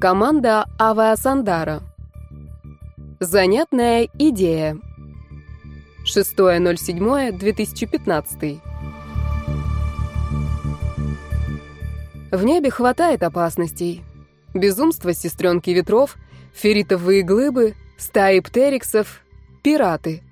Команда Авиасандара. Занятная идея. 6.07.2015. В небе хватает опасностей. Безумство сестренки ветров, ферритовые глыбы, стаи птериксов, пираты.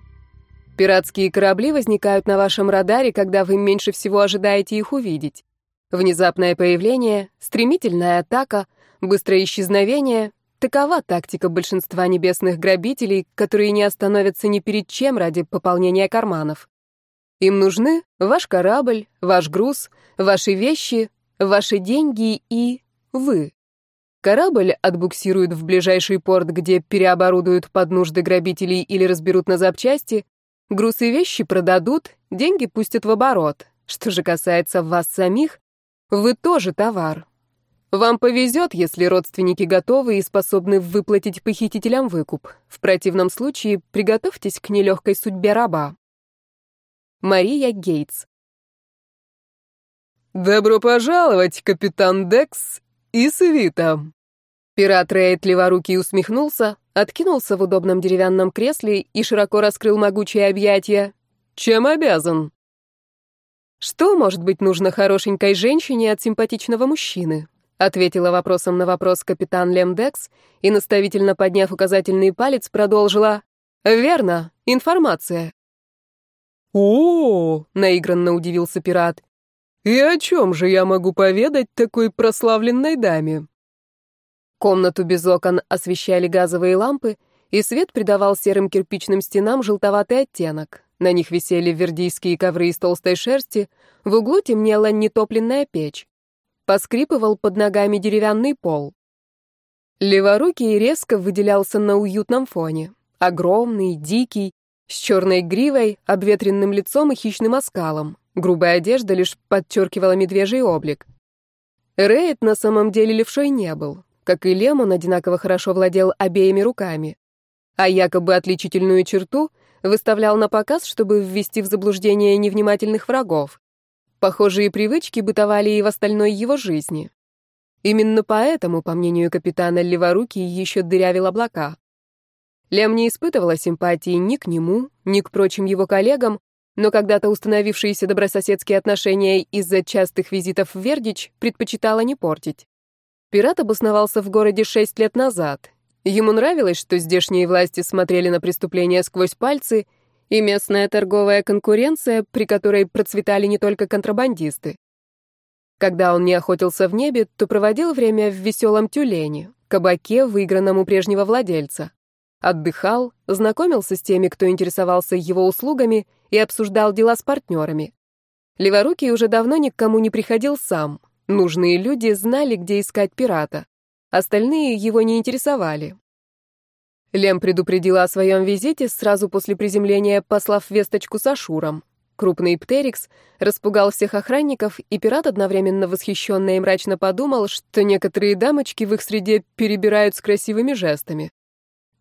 Пиратские корабли возникают на вашем радаре, когда вы меньше всего ожидаете их увидеть. Внезапное появление, стремительная атака — Быстрое исчезновение — такова тактика большинства небесных грабителей, которые не остановятся ни перед чем ради пополнения карманов. Им нужны ваш корабль, ваш груз, ваши вещи, ваши деньги и вы. Корабль отбуксируют в ближайший порт, где переоборудуют под нужды грабителей или разберут на запчасти, груз и вещи продадут, деньги пустят в оборот. Что же касается вас самих, вы тоже товар, вам повезет, если родственники готовы и способны выплатить похитителям выкуп. В противном случае приготовьтесь к нелегкой судьбе раба. Мария Гейтс «Добро пожаловать, капитан Декс и свита!» Пират Рейд леворукий усмехнулся, откинулся в удобном деревянном кресле и широко раскрыл могучие объятия. «Чем обязан?» Что может быть нужно хорошенькой женщине от симпатичного мужчины? Ответила вопросом на вопрос капитан Лемдекс и, наставительно подняв указательный палец, продолжила. «Верно, информация». «О, -о, -о наигранно удивился пират. «И о чем же я могу поведать такой прославленной даме?» Комнату без окон освещали газовые лампы, и свет придавал серым кирпичным стенам желтоватый оттенок. На них висели вердийские ковры из толстой шерсти, в углу темнела нетопленная печь. Поскрипывал под ногами деревянный пол. Леворукий резко выделялся на уютном фоне. Огромный, дикий, с черной гривой, обветренным лицом и хищным оскалом. Грубая одежда лишь подчеркивала медвежий облик. Рейд на самом деле левшой не был. Как и Лем, он одинаково хорошо владел обеими руками. А якобы отличительную черту выставлял на показ, чтобы ввести в заблуждение невнимательных врагов. Похожие привычки бытовали и в остальной его жизни. Именно поэтому, по мнению капитана Леворуки, еще дырявил облака. Лем не испытывала симпатии ни к нему, ни к прочим его коллегам, но когда-то установившиеся добрососедские отношения из-за частых визитов в Вердич предпочитала не портить. Пират обосновался в городе шесть лет назад. Ему нравилось, что здешние власти смотрели на преступления сквозь пальцы и местная торговая конкуренция, при которой процветали не только контрабандисты. Когда он не охотился в небе, то проводил время в веселом тюлене, кабаке, выигранном у прежнего владельца. Отдыхал, знакомился с теми, кто интересовался его услугами и обсуждал дела с партнерами. Леворукий уже давно ни к кому не приходил сам. Нужные люди знали, где искать пирата. Остальные его не интересовали. Лем предупредила о своем визите сразу после приземления, послав весточку с Ашуром. Крупный Птерикс распугал всех охранников, и пират одновременно восхищенно и мрачно подумал, что некоторые дамочки в их среде перебирают с красивыми жестами.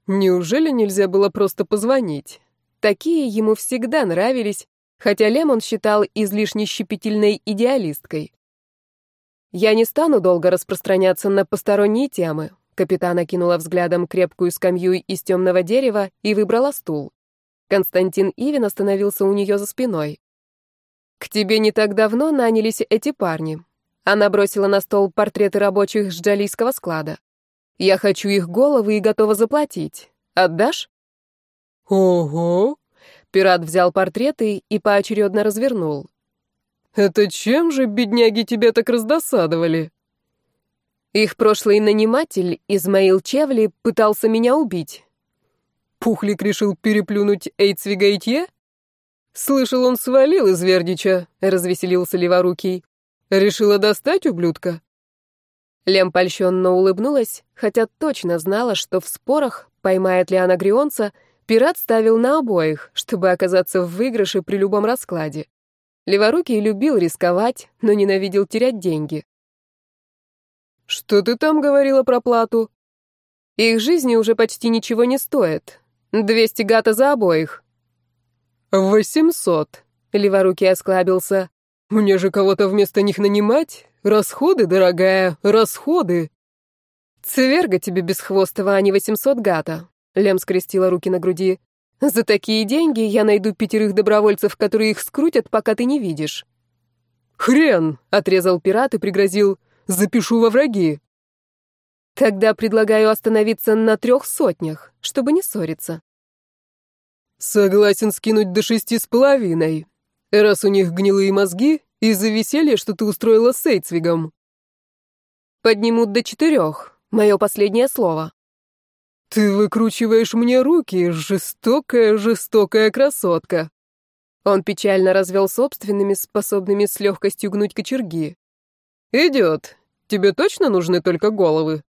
Неужели нельзя было просто позвонить? Такие ему всегда нравились, хотя Лем он считал излишне щепетильной идеалисткой. Я не стану долго распространяться на посторонние темы. Капитан окинула взглядом крепкую скамью из темного дерева и выбрала стул. Константин Ивин остановился у нее за спиной. «К тебе не так давно нанялись эти парни». Она бросила на стол портреты рабочих с джалийского склада. «Я хочу их головы и готова заплатить. Отдашь?» «Ого!» Пират взял портреты и поочередно развернул. «Это чем же, бедняги, тебя так раздосадовали?» Их прошлый наниматель, Измаил Чевли, пытался меня убить. Пухлик решил переплюнуть Эйцвигайтье? Слышал, он свалил из Вердича, развеселился Леворукий. Решила достать ублюдка? Лем польщенно улыбнулась, хотя точно знала, что в спорах, поймает ли она Грионца, пират ставил на обоих, чтобы оказаться в выигрыше при любом раскладе. Леворукий любил рисковать, но ненавидел терять деньги. «Что ты там говорила про плату?» «Их жизни уже почти ничего не стоит. Двести гата за обоих». «Восемьсот», — леворукий осклабился. «Мне же кого-то вместо них нанимать? Расходы, дорогая, расходы». «Цверга тебе бесхвостого, а не восемьсот гата», — Лем скрестила руки на груди. «За такие деньги я найду пятерых добровольцев, которые их скрутят, пока ты не видишь». «Хрен!» — отрезал пират и пригрозил. «Запишу во враги». «Тогда предлагаю остановиться на трех сотнях, чтобы не ссориться». «Согласен скинуть до шести с половиной, раз у них гнилые мозги из-за веселья, что ты устроила с Эйцвигом». «Поднимут до четырех, мое последнее слово». «Ты выкручиваешь мне руки, жестокая, жестокая красотка». Он печально развел собственными, способными с легкостью гнуть кочерги. «Идет. Тебе точно нужны только головы?»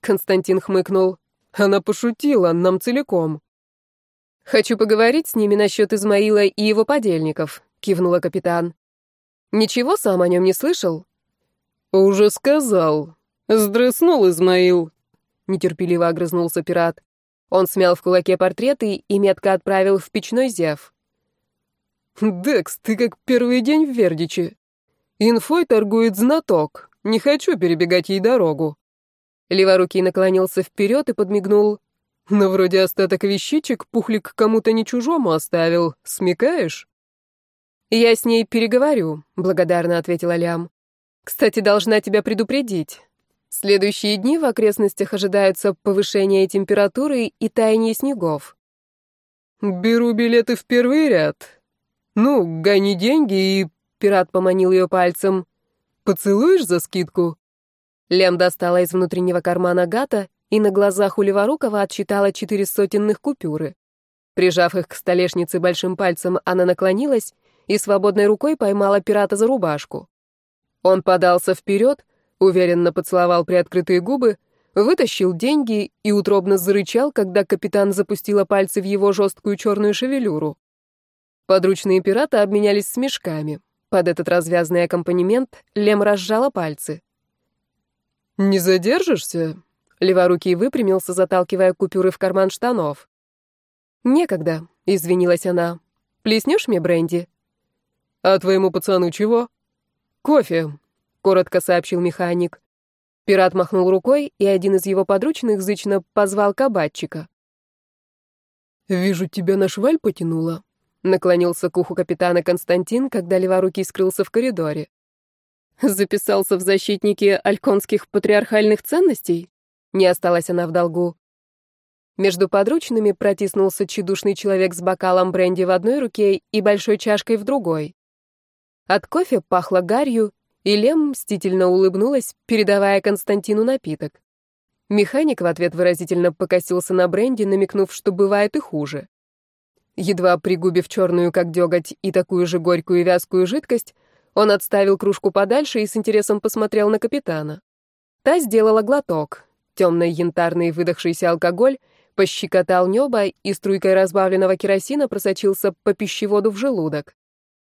Константин хмыкнул. Она пошутила, нам целиком. «Хочу поговорить с ними насчет Измаила и его подельников», — кивнула капитан. «Ничего сам о нем не слышал?» «Уже сказал. Сдрыснул Измаил», — нетерпеливо огрызнулся пират. Он смял в кулаке портреты и метко отправил в печной зев. «Декс, ты как первый день в Вердиче. Инфой торгует знаток. Не хочу перебегать ей дорогу». Леворукий наклонился вперед и подмигнул. Но вроде остаток вещичек пухлик кому-то не чужому оставил. Смекаешь? Я с ней переговорю, благодарно ответила Лям. Кстати, должна тебя предупредить. Следующие дни в окрестностях ожидаются повышение температуры и таяние снегов. Беру билеты в первый ряд. Ну, гони деньги и... Пират поманил ее пальцем. Поцелуешь за скидку? Лем достала из внутреннего кармана гата и на глазах у Леворукова отсчитала четыре сотенных купюры. Прижав их к столешнице большим пальцем, она наклонилась и свободной рукой поймала пирата за рубашку. Он подался вперед, уверенно поцеловал приоткрытые губы, вытащил деньги и утробно зарычал, когда капитан запустила пальцы в его жесткую черную шевелюру. Подручные пирата обменялись смешками. Под этот развязный аккомпанемент Лем разжала пальцы. «Не задержишься?» Леворукий выпрямился, заталкивая купюры в карман штанов. «Некогда», — извинилась она. «Плеснешь мне бренди?» «А твоему пацану чего?» «Кофе», — коротко сообщил механик. Пират махнул рукой, и один из его подручных зычно позвал кабачика. «Вижу, тебя на шваль потянуло», — наклонился к уху капитана Константин, когда Леворукий скрылся в коридоре. Записался в защитники альконских патриархальных ценностей? Не осталась она в долгу. Между подручными протиснулся чудушный человек с бокалом бренди в одной руке и большой чашкой в другой. От кофе пахло гарью, и Лем мстительно улыбнулась, передавая Константину напиток. Механик в ответ выразительно покосился на бренди, намекнув, что бывает и хуже. Едва пригубив черную, как деготь, и такую же горькую и вязкую жидкость, он отставил кружку подальше и с интересом посмотрел на капитана. Та сделала глоток. Темный янтарный выдохшийся алкоголь пощекотал небо, и струйкой разбавленного керосина просочился по пищеводу в желудок.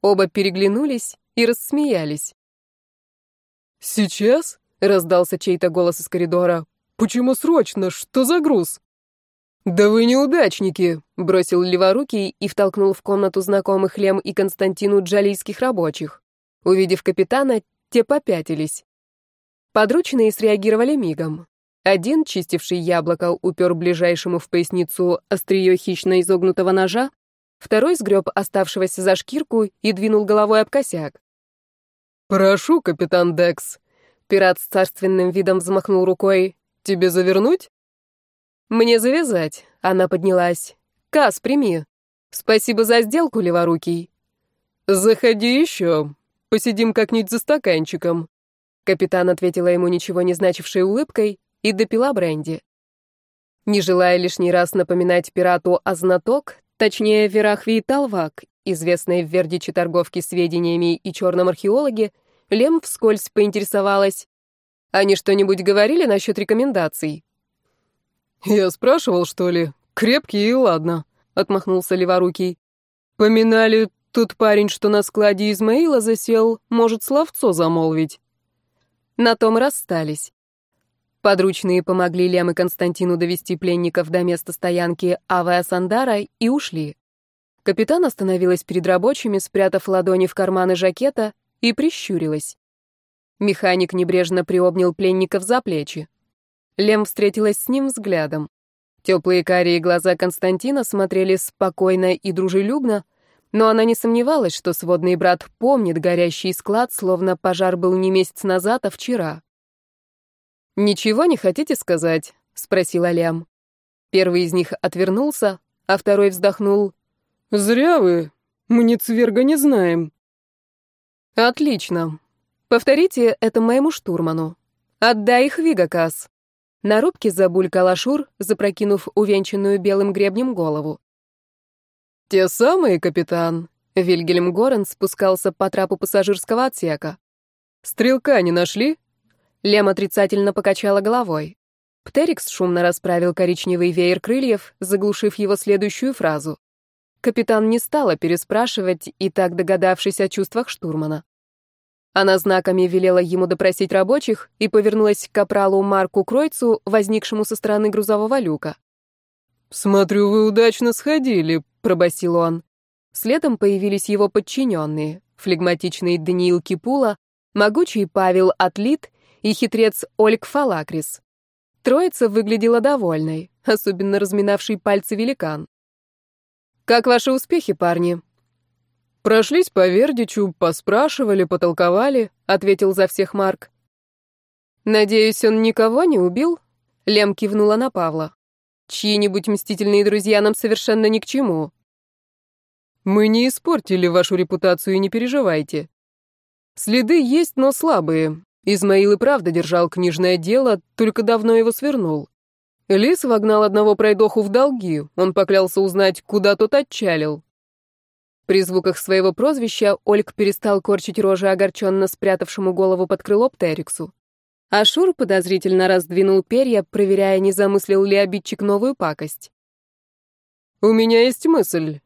Оба переглянулись и рассмеялись. «Сейчас?» — раздался чей-то голос из коридора. «Почему срочно? Что за груз?» «Да вы неудачники!» — бросил леворукий и втолкнул в комнату знакомых Лем и Константину джалийских рабочих. Увидев капитана, те попятились. Подручные среагировали мигом. Один, чистивший яблоко, упер ближайшему в поясницу острие хищно изогнутого ножа, второй сгреб оставшегося за шкирку и двинул головой об косяк. «Прошу, капитан Декс». Пират с царственным видом взмахнул рукой. «Тебе завернуть?» «Мне завязать», — она поднялась. «Кас, прими. Спасибо за сделку, леворукий». «Заходи еще», Посидим как-нибудь за стаканчиком». Капитан ответила ему ничего не значившей улыбкой и допила бренди. Не желая лишний раз напоминать пирату о знаток, точнее, Верахви Талвак, известной в Вердиче торговке сведениями и черном археологе, Лем вскользь поинтересовалась. «Они что-нибудь говорили насчет рекомендаций?» «Я спрашивал, что ли? Крепкие и ладно», — отмахнулся Леворукий. «Поминали Тут парень, что на складе Измаила засел, может словцо замолвить. На том расстались. Подручные помогли Лем и Константину довести пленников до места стоянки Авая Сандара и ушли. Капитан остановилась перед рабочими, спрятав ладони в карманы жакета, и прищурилась. Механик небрежно приобнял пленников за плечи. Лем встретилась с ним взглядом. Теплые карие глаза Константина смотрели спокойно и дружелюбно, но она не сомневалась, что сводный брат помнит горящий склад, словно пожар был не месяц назад, а вчера. «Ничего не хотите сказать?» — спросила Лям. Первый из них отвернулся, а второй вздохнул. «Зря вы. Мы ни цверга не знаем». «Отлично. Повторите это моему штурману. Отдай их Вигакас». На рубке забулькал Ашур, запрокинув увенчанную белым гребнем голову. «Те самые, капитан!» Вильгельм Горен спускался по трапу пассажирского отсека. «Стрелка не нашли?» Лем отрицательно покачала головой. Птерикс шумно расправил коричневый веер крыльев, заглушив его следующую фразу. Капитан не стала переспрашивать, и так догадавшись о чувствах штурмана. Она знаками велела ему допросить рабочих и повернулась к капралу Марку Кройцу, возникшему со стороны грузового люка. «Смотрю, вы удачно сходили», — пробасил он. Следом появились его подчиненные, флегматичный Даниил Кипула, могучий Павел Атлит и хитрец Ольг Фалакрис. Троица выглядела довольной, особенно разминавший пальцы великан. «Как ваши успехи, парни?» «Прошлись по Вердичу, поспрашивали, потолковали», — ответил за всех Марк. «Надеюсь, он никого не убил?» Лем кивнула на Павла. «Чьи-нибудь мстительные друзья нам совершенно ни к чему». «Мы не испортили вашу репутацию, не переживайте. Следы есть, но слабые. Измаил и правда держал книжное дело, только давно его свернул. Лис вогнал одного пройдоху в долги, он поклялся узнать, куда тот отчалил. При звуках своего прозвища Ольг перестал корчить рожи огорченно спрятавшему голову под крыло Птериксу. Ашур подозрительно раздвинул перья, проверяя, не замыслил ли обидчик новую пакость. «У меня есть мысль».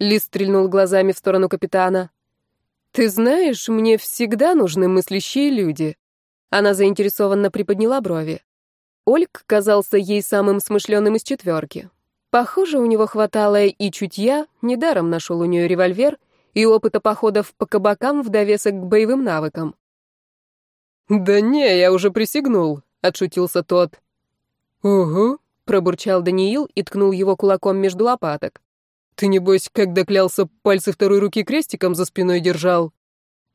Лис стрельнул глазами в сторону капитана. «Ты знаешь, мне всегда нужны мыслящие люди». Она заинтересованно приподняла брови. Ольг казался ей самым смышленым из четверки. Похоже, у него хватало и чутья, недаром нашел у нее револьвер, и опыта походов по кабакам в довесок к боевым навыкам. «Да не, я уже присягнул», — отшутился тот. «Угу», — пробурчал Даниил и ткнул его кулаком между лопаток. «Ты, небось, когда клялся, пальцы второй руки крестиком за спиной держал?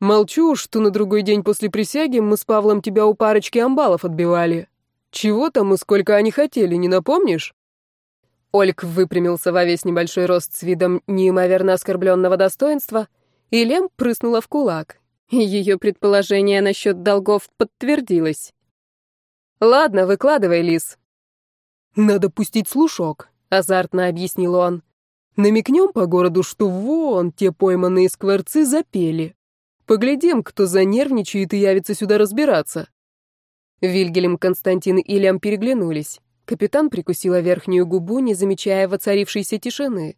Молчу, что на другой день после присяги мы с Павлом тебя у парочки амбалов отбивали. Чего там и сколько они хотели, не напомнишь?» Ольг выпрямился во весь небольшой рост с видом неимоверно оскорбленного достоинства, и Лем прыснула в кулак. Ее предположение насчет долгов подтвердилось. «Ладно, выкладывай, Лис». «Надо пустить слушок», — азартно объяснил он. «Намекнем по городу, что вон те пойманные скворцы запели. Поглядим, кто занервничает и явится сюда разбираться». Вильгельм, Константин и Лем переглянулись. Капитан прикусила верхнюю губу, не замечая воцарившейся тишины.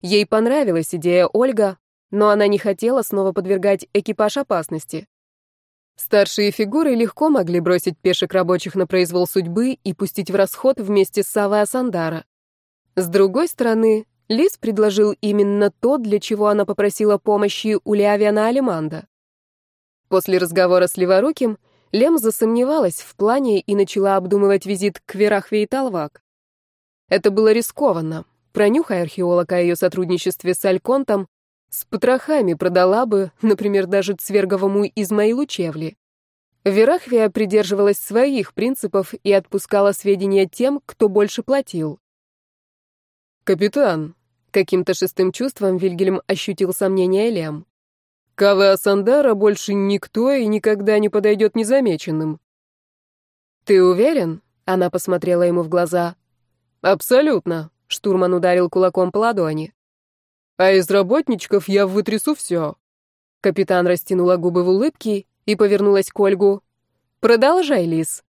Ей понравилась идея Ольга, но она не хотела снова подвергать экипаж опасности. Старшие фигуры легко могли бросить пешек рабочих на произвол судьбы и пустить в расход вместе с Савой Асандара. С другой стороны, Лис предложил именно то, для чего она попросила помощи у Леавиана Алиманда. После разговора с Леворуким Лем засомневалась в плане и начала обдумывать визит к Верахве и Талвак. Это было рискованно. Пронюхай археолог о ее сотрудничестве с Альконтом, с потрохами продала бы, например, даже Цверговому Измаилу Чевли. Верахвия придерживалась своих принципов и отпускала сведения тем, кто больше платил. «Капитан», — каким-то шестым чувством Вильгельм ощутил сомнение Лем. Кавы Асандара больше никто и никогда не подойдет незамеченным. «Ты уверен?» — она посмотрела ему в глаза. «Абсолютно», — штурман ударил кулаком по ладони. «А из работничков я вытрясу все». Капитан растянула губы в улыбке и повернулась к Ольгу. «Продолжай, Лис».